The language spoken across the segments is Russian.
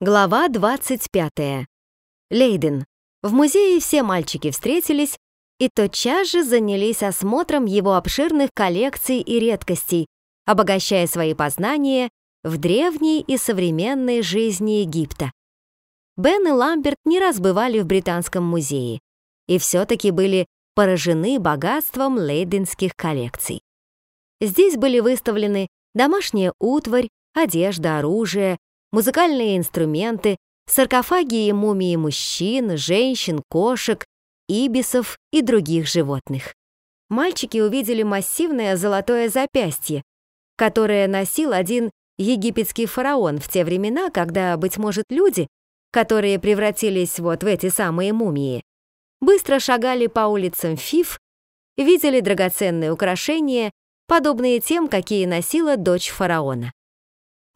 Глава 25. Лейден. В музее все мальчики встретились и тотчас же занялись осмотром его обширных коллекций и редкостей, обогащая свои познания в древней и современной жизни Египта. Бен и Ламберт не раз бывали в Британском музее и все-таки были поражены богатством лейденских коллекций. Здесь были выставлены домашняя утварь, одежда, оружие, музыкальные инструменты, саркофаги и мумии мужчин, женщин, кошек, ибисов и других животных. Мальчики увидели массивное золотое запястье, которое носил один египетский фараон в те времена, когда, быть может, люди, которые превратились вот в эти самые мумии, быстро шагали по улицам Фиф, видели драгоценные украшения, подобные тем, какие носила дочь фараона.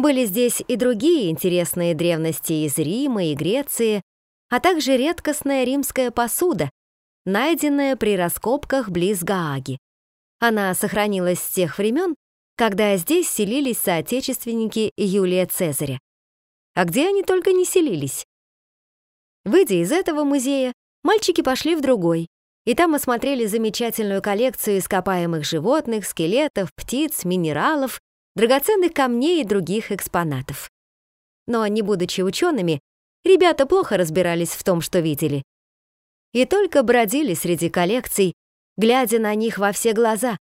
Были здесь и другие интересные древности из Рима и Греции, а также редкостная римская посуда, найденная при раскопках близ Гааги. Она сохранилась с тех времен, когда здесь селились соотечественники Юлия Цезаря. А где они только не селились? Выйдя из этого музея, мальчики пошли в другой, и там осмотрели замечательную коллекцию ископаемых животных, скелетов, птиц, минералов драгоценных камней и других экспонатов. Но, не будучи учеными, ребята плохо разбирались в том, что видели. И только бродили среди коллекций, глядя на них во все глаза,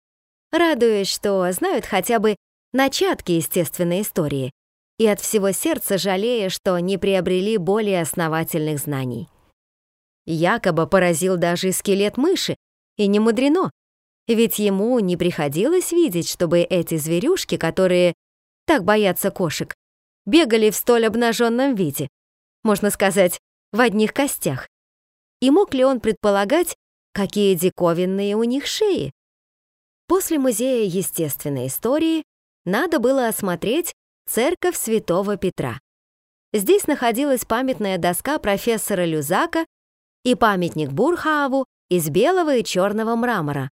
радуясь, что знают хотя бы начатки естественной истории, и от всего сердца жалея, что не приобрели более основательных знаний. Якобы поразил даже скелет мыши, и не мудрено, ведь ему не приходилось видеть, чтобы эти зверюшки, которые так боятся кошек, бегали в столь обнаженном виде, можно сказать, в одних костях. И мог ли он предполагать, какие диковинные у них шеи? После музея естественной истории надо было осмотреть церковь святого Петра. Здесь находилась памятная доска профессора Люзака и памятник Бурхааву из белого и черного мрамора,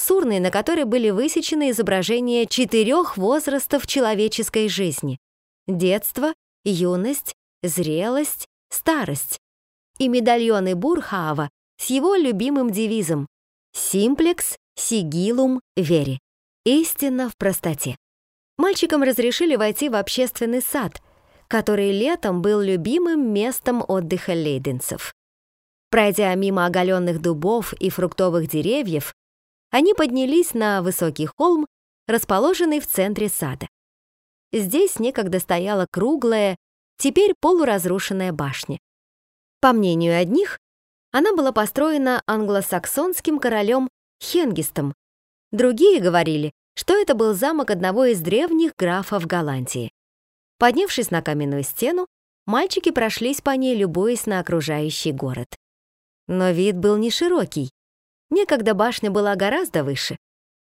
с на которой были высечены изображения четырех возрастов человеческой жизни — детство, юность, зрелость, старость и медальоны Бурхаава с его любимым девизом «Simplex sigillum veri» — «Истина в простоте». Мальчикам разрешили войти в общественный сад, который летом был любимым местом отдыха лейденцев. Пройдя мимо оголенных дубов и фруктовых деревьев, они поднялись на высокий холм, расположенный в центре сада. Здесь некогда стояла круглая, теперь полуразрушенная башня. По мнению одних, она была построена англосаксонским королем Хенгистом. Другие говорили, что это был замок одного из древних графов Голландии. Поднявшись на каменную стену, мальчики прошлись по ней, любуясь на окружающий город. Но вид был не широкий. Некогда башня была гораздо выше.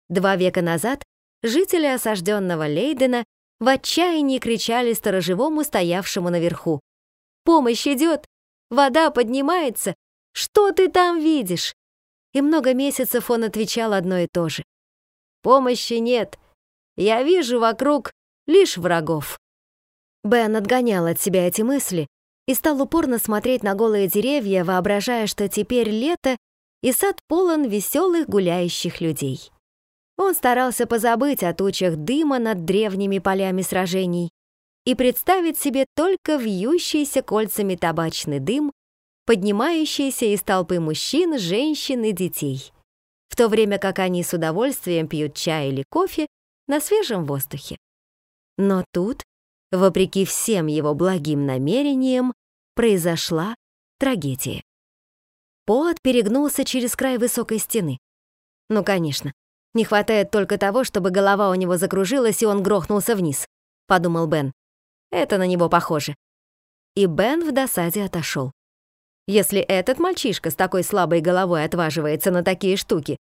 Два века назад жители осажденного Лейдена в отчаянии кричали сторожевому, стоявшему наверху. «Помощь идет! Вода поднимается! Что ты там видишь?» И много месяцев он отвечал одно и то же. «Помощи нет! Я вижу вокруг лишь врагов!» Бен отгонял от себя эти мысли и стал упорно смотреть на голые деревья, воображая, что теперь лето и сад полон веселых гуляющих людей. Он старался позабыть о тучах дыма над древними полями сражений и представить себе только вьющийся кольцами табачный дым, поднимающийся из толпы мужчин, женщин и детей, в то время как они с удовольствием пьют чай или кофе на свежем воздухе. Но тут, вопреки всем его благим намерениям, произошла трагедия. Пот перегнулся через край высокой стены. Ну, конечно, не хватает только того, чтобы голова у него закружилась, и он грохнулся вниз, подумал Бен. Это на него похоже. И Бен в досаде отошел. Если этот мальчишка с такой слабой головой отваживается на такие штуки,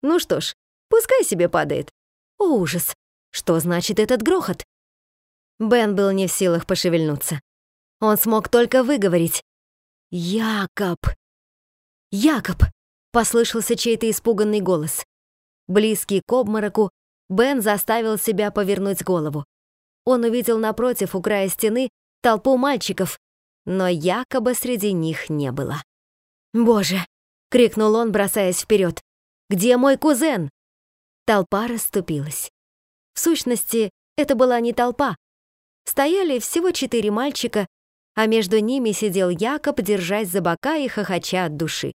ну что ж, пускай себе падает. О, ужас! Что значит этот грохот? Бен был не в силах пошевельнуться. Он смог только выговорить. «Якоб!» «Якоб!» — послышался чей-то испуганный голос. Близкий к обмороку, Бен заставил себя повернуть голову. Он увидел напротив, у края стены, толпу мальчиков, но якобы среди них не было. «Боже!» — крикнул он, бросаясь вперед. «Где мой кузен?» Толпа расступилась. В сущности, это была не толпа. Стояли всего четыре мальчика, а между ними сидел Якоб, держась за бока и хохоча от души.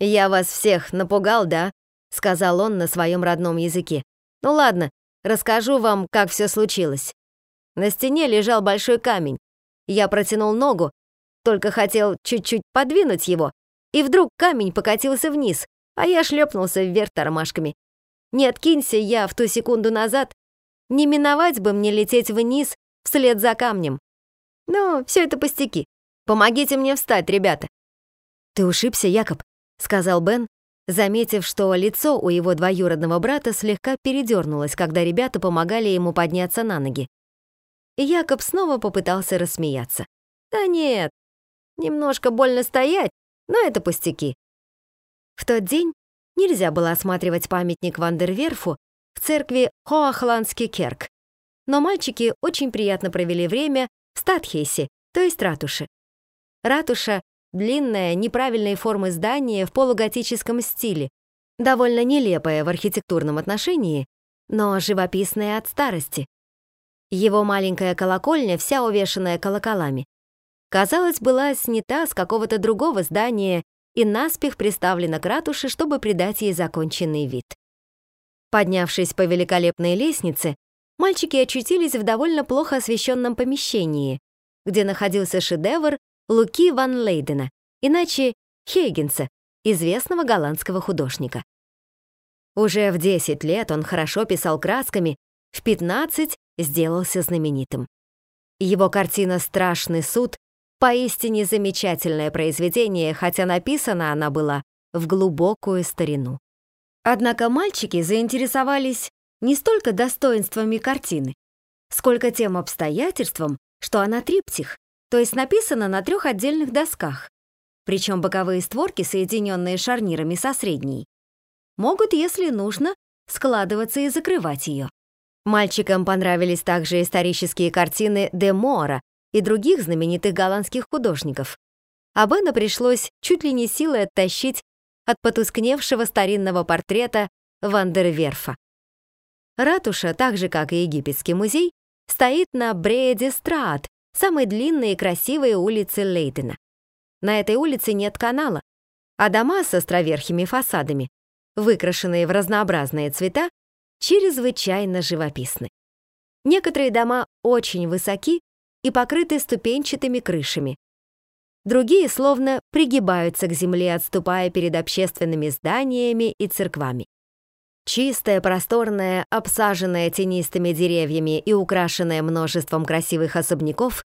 «Я вас всех напугал, да?» — сказал он на своем родном языке. «Ну ладно, расскажу вам, как все случилось. На стене лежал большой камень. Я протянул ногу, только хотел чуть-чуть подвинуть его, и вдруг камень покатился вниз, а я шлепнулся вверх тормашками. Не откинься я в ту секунду назад, не миновать бы мне лететь вниз вслед за камнем. Но все это пустяки. Помогите мне встать, ребята. Ты ушибся, Якоб, сказал Бен, заметив, что лицо у его двоюродного брата слегка передернулось, когда ребята помогали ему подняться на ноги. Якоб снова попытался рассмеяться. «Да нет, немножко больно стоять, но это пустяки». В тот день нельзя было осматривать памятник Вандерверфу в церкви Хоахландский Керк, но мальчики очень приятно провели время в Статхейсе, то есть ратуше. Ратуша Длинное, неправильной формы здание в полуготическом стиле, довольно нелепое в архитектурном отношении, но живописное от старости. Его маленькая колокольня, вся увешанная колоколами, казалось, была снята с какого-то другого здания и наспех приставлена к ратуше, чтобы придать ей законченный вид. Поднявшись по великолепной лестнице, мальчики очутились в довольно плохо освещенном помещении, где находился шедевр Луки ван Лейдена, иначе Хейгенса, известного голландского художника. Уже в 10 лет он хорошо писал красками, в 15 сделался знаменитым. Его картина «Страшный суд» поистине замечательное произведение, хотя написана она была в глубокую старину. Однако мальчики заинтересовались не столько достоинствами картины, сколько тем обстоятельством, что она триптих, то есть написано на трех отдельных досках, причем боковые створки, соединенные шарнирами со средней, могут, если нужно, складываться и закрывать ее. Мальчикам понравились также исторические картины Де Мора и других знаменитых голландских художников. А Бена пришлось чуть ли не силой оттащить от потускневшего старинного портрета Вандерверфа. Ратуша, так же как и египетский музей, стоит на Бреде Страат, самой длинной и красивой улицы Лейдена. На этой улице нет канала, а дома с островерхими фасадами, выкрашенные в разнообразные цвета, чрезвычайно живописны. Некоторые дома очень высоки и покрыты ступенчатыми крышами. Другие словно пригибаются к земле, отступая перед общественными зданиями и церквами. Чистая, просторная, обсаженная тенистыми деревьями и украшенная множеством красивых особняков,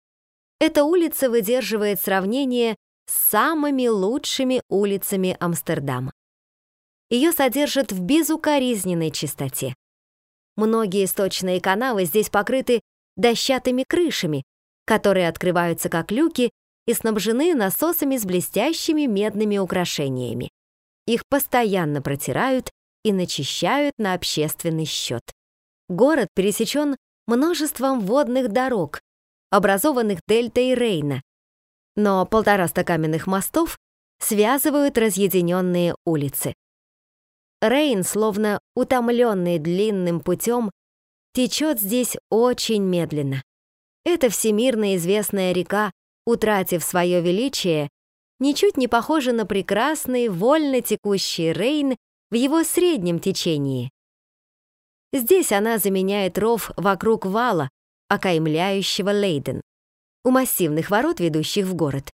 эта улица выдерживает сравнение с самыми лучшими улицами Амстердама. Ее содержат в безукоризненной чистоте. Многие сточные канавы здесь покрыты дощатыми крышами, которые открываются как люки и снабжены насосами с блестящими медными украшениями. Их постоянно протирают и начищают на общественный счет. Город пересечен множеством водных дорог, образованных дельтой Рейна, но полтораста каменных мостов связывают разъединенные улицы. Рейн, словно утомленный длинным путем, течет здесь очень медленно. Эта всемирно известная река, утратив свое величие, ничуть не похожа на прекрасный, вольно текущий Рейн в его среднем течении. Здесь она заменяет ров вокруг вала, окаймляющего Лейден. У массивных ворот, ведущих в город,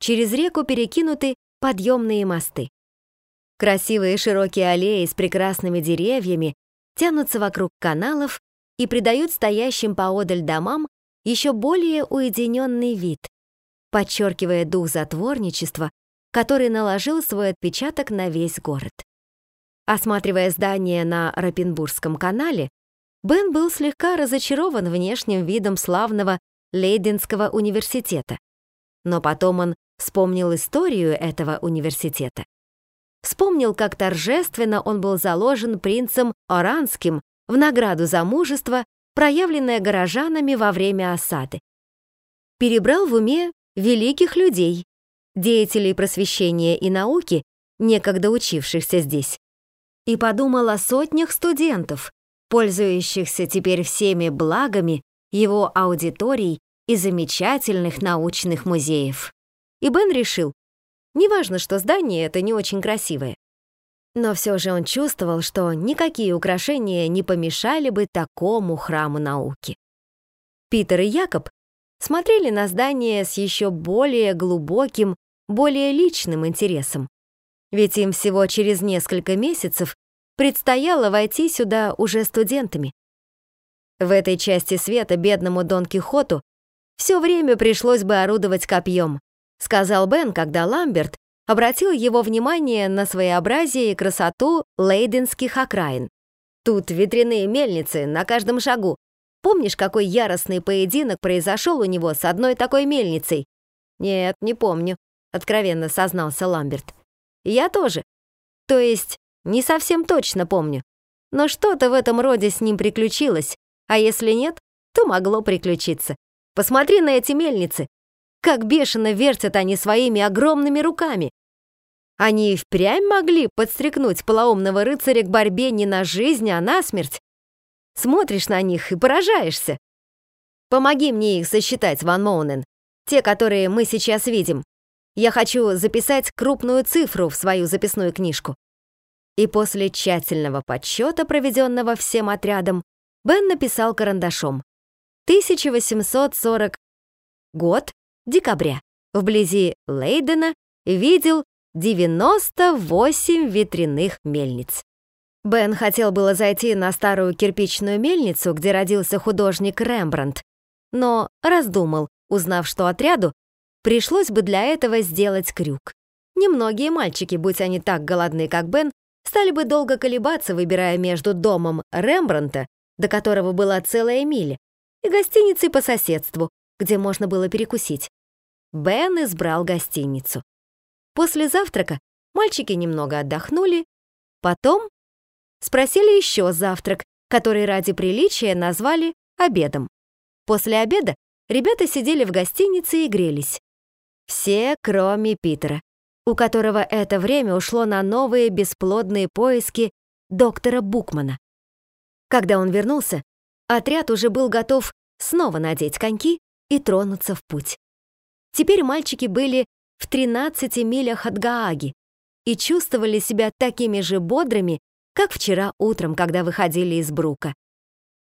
через реку перекинуты подъемные мосты. Красивые широкие аллеи с прекрасными деревьями тянутся вокруг каналов и придают стоящим поодаль домам еще более уединенный вид, подчеркивая дух затворничества, который наложил свой отпечаток на весь город. Осматривая здание на Рапенбургском канале, Бен был слегка разочарован внешним видом славного Лейденского университета. Но потом он вспомнил историю этого университета. Вспомнил, как торжественно он был заложен принцем Оранским в награду за мужество, проявленное горожанами во время осады. перебрал в уме великих людей, деятелей просвещения и науки, некогда учившихся здесь, и подумал о сотнях студентов, пользующихся теперь всеми благами его аудиторий и замечательных научных музеев. И Бен решил, неважно, что здание это не очень красивое, но все же он чувствовал, что никакие украшения не помешали бы такому храму науки. Питер и Якоб смотрели на здание с еще более глубоким, более личным интересом. Ведь им всего через несколько месяцев предстояло войти сюда уже студентами. В этой части света бедному Дон Кихоту все время пришлось бы орудовать копьем, сказал Бен, когда Ламберт обратил его внимание на своеобразие и красоту лейденских окраин. Тут ветряные мельницы на каждом шагу. Помнишь, какой яростный поединок произошел у него с одной такой мельницей? Нет, не помню, откровенно сознался Ламберт. Я тоже. То есть, не совсем точно помню. Но что-то в этом роде с ним приключилось, а если нет, то могло приключиться. Посмотри на эти мельницы. Как бешено вертят они своими огромными руками. Они и впрямь могли подстрекнуть полоумного рыцаря к борьбе не на жизнь, а на смерть. Смотришь на них и поражаешься. Помоги мне их сосчитать, Ван Моунен. Те, которые мы сейчас видим. Я хочу записать крупную цифру в свою записную книжку. И после тщательного подсчета, проведенного всем отрядом, Бен написал карандашом. 1840 год, декабря. Вблизи Лейдена видел 98 ветряных мельниц. Бен хотел было зайти на старую кирпичную мельницу, где родился художник Рембрандт, но раздумал, узнав, что отряду пришлось бы для этого сделать крюк. Немногие мальчики, будь они так голодны, как Бен, стали бы долго колебаться, выбирая между домом Рембрандта, до которого была целая миля, и гостиницей по соседству, где можно было перекусить. Бен избрал гостиницу. После завтрака мальчики немного отдохнули, потом спросили еще завтрак, который ради приличия назвали обедом. После обеда ребята сидели в гостинице и грелись. Все, кроме Питера, у которого это время ушло на новые бесплодные поиски доктора Букмана. Когда он вернулся, отряд уже был готов снова надеть коньки и тронуться в путь. Теперь мальчики были в 13 милях от Гааги и чувствовали себя такими же бодрыми, как вчера утром, когда выходили из Брука.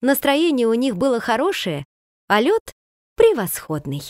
Настроение у них было хорошее, а лед — превосходный.